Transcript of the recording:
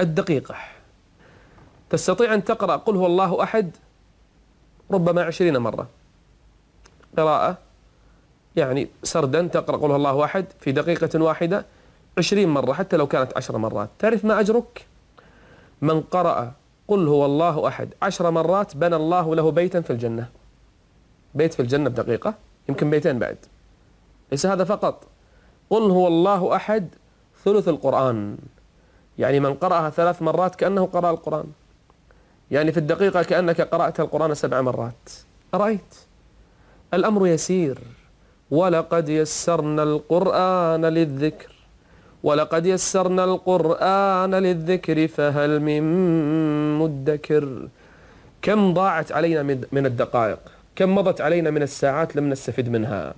الدقيقة. تستطيع أن تقرأ قل هو الله أحد ربما عشرين مرة. قراءة يعني سردا تقرأ قل هو الله أحد في دقيقة واحدة عشرين مرة حتى لو كانت عشر مرات. تعرف ما أجرك؟ من قرأ قل هو الله أحد عشر مرات بنى الله له بيتا في الجنة. بيت في الجنة بدقيقة يمكن بيتين بعد. ليس هذا فقط. قل هو الله أحد ثلث القرآن. يعني من قرأها ثلاث مرات كأنه قرأ القرآن. يعني في الدقيقة كأنك قرأت القرآن سبع مرات. أرأيت؟ الأمر يسير. ولقد يسرنا القرآن للذكر. ولقد يسرنا القرآن للذكر فهل من مدكر؟ كم ضاعت علينا من الدقائق؟ كم مضت علينا من الساعات لم نستفد منها؟